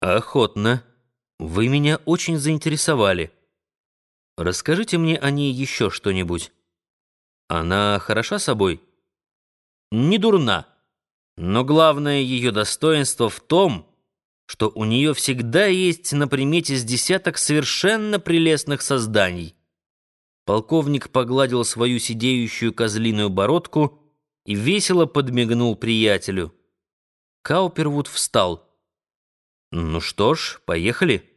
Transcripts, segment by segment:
Охотно. Вы меня очень заинтересовали. Расскажите мне о ней еще что-нибудь. Она хороша собой? Не дурна. Но главное ее достоинство в том, что у нее всегда есть на примете с десяток совершенно прелестных созданий. Полковник погладил свою сидеющую козлиную бородку и весело подмигнул приятелю. Каупервуд встал. «Ну что ж, поехали».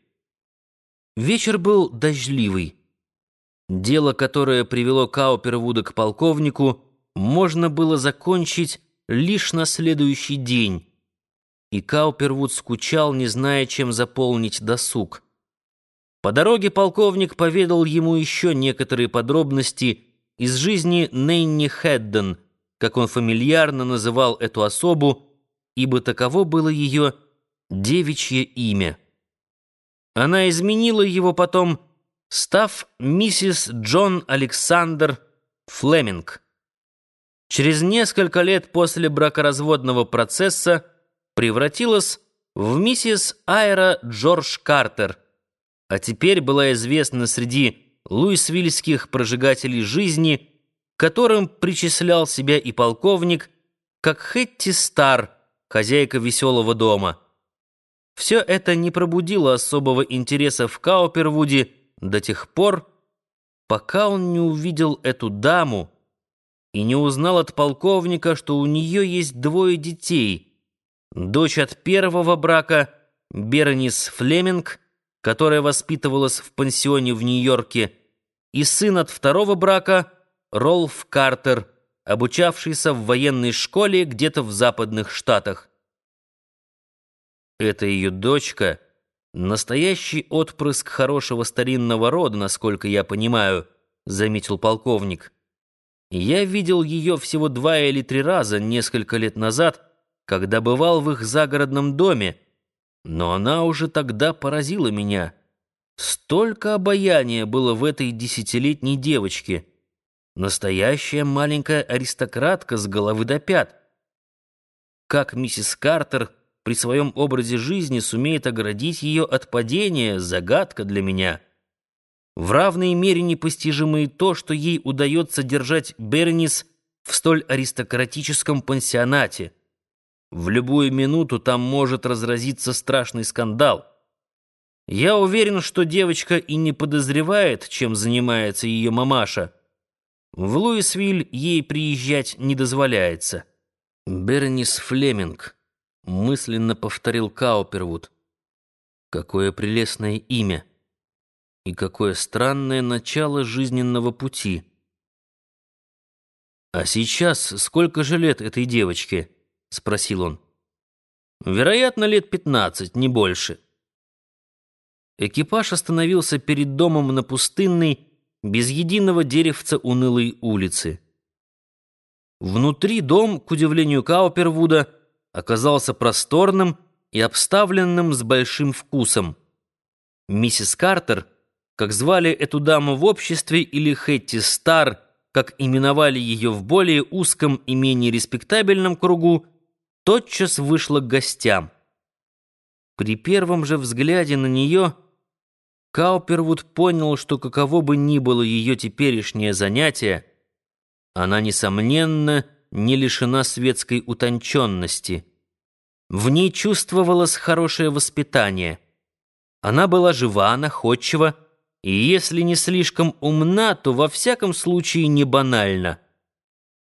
Вечер был дождливый. Дело, которое привело Каупервуда к полковнику, можно было закончить лишь на следующий день, и Каупервуд скучал, не зная, чем заполнить досуг. По дороге полковник поведал ему еще некоторые подробности из жизни Нэнни Хэдден, как он фамильярно называл эту особу, ибо таково было ее девичье имя. Она изменила его потом, став миссис Джон Александр Флеминг. Через несколько лет после бракоразводного процесса превратилась в миссис Айра Джордж Картер, а теперь была известна среди луисвильских прожигателей жизни, которым причислял себя и полковник, как Хэтти Стар, хозяйка веселого дома. Все это не пробудило особого интереса в Каупервуде до тех пор, пока он не увидел эту даму и не узнал от полковника, что у нее есть двое детей. Дочь от первого брака Бернис Флеминг, которая воспитывалась в пансионе в Нью-Йорке, и сын от второго брака Ролф Картер, обучавшийся в военной школе где-то в западных штатах. Это ее дочка, настоящий отпрыск хорошего старинного рода, насколько я понимаю, заметил полковник. Я видел ее всего два или три раза несколько лет назад, когда бывал в их загородном доме, но она уже тогда поразила меня. Столько обаяния было в этой десятилетней девочке. Настоящая маленькая аристократка с головы до пят. Как миссис Картер при своем образе жизни сумеет оградить ее от падения, загадка для меня. В равной мере непостижимо и то, что ей удается держать Бернис в столь аристократическом пансионате. В любую минуту там может разразиться страшный скандал. Я уверен, что девочка и не подозревает, чем занимается ее мамаша. В Луисвиль ей приезжать не дозволяется. Бернис Флеминг. — мысленно повторил Каупервуд. «Какое прелестное имя! И какое странное начало жизненного пути!» «А сейчас сколько же лет этой девочке?» — спросил он. «Вероятно, лет пятнадцать, не больше». Экипаж остановился перед домом на пустынной, без единого деревца унылой улице. Внутри дом, к удивлению Каупервуда, — оказался просторным и обставленным с большим вкусом. Миссис Картер, как звали эту даму в обществе, или Хэтти Стар, как именовали ее в более узком и менее респектабельном кругу, тотчас вышла к гостям. При первом же взгляде на нее Каупервуд понял, что каково бы ни было ее теперешнее занятие, она, несомненно, не лишена светской утонченности. В ней чувствовалось хорошее воспитание. Она была жива, находчива, и если не слишком умна, то во всяком случае не банальна.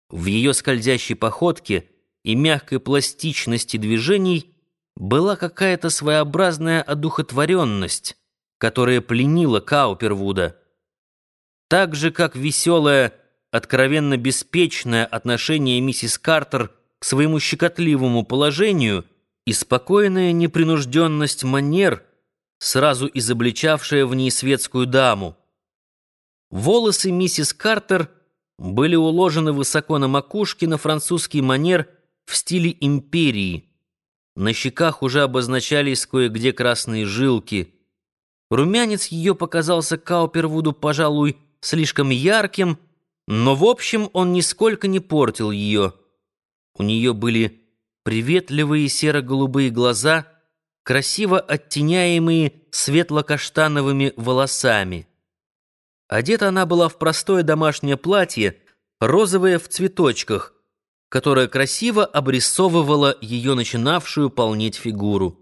В ее скользящей походке и мягкой пластичности движений была какая-то своеобразная одухотворенность, которая пленила Каупервуда. Так же, как веселая, откровенно беспечное отношение миссис Картер к своему щекотливому положению и спокойная непринужденность манер, сразу изобличавшая в ней светскую даму. Волосы миссис Картер были уложены высоко на макушке на французский манер в стиле империи. На щеках уже обозначались кое-где красные жилки. Румянец ее показался Каупервуду, пожалуй, слишком ярким, но, в общем, он нисколько не портил ее. У нее были приветливые серо-голубые глаза, красиво оттеняемые светло-каштановыми волосами. Одета она была в простое домашнее платье, розовое в цветочках, которое красиво обрисовывало ее начинавшую полнеть фигуру.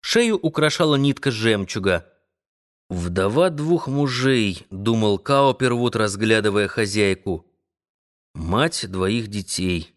Шею украшала нитка жемчуга. «Вдова двух мужей», — думал Каупервуд, разглядывая хозяйку. «Мать двоих детей».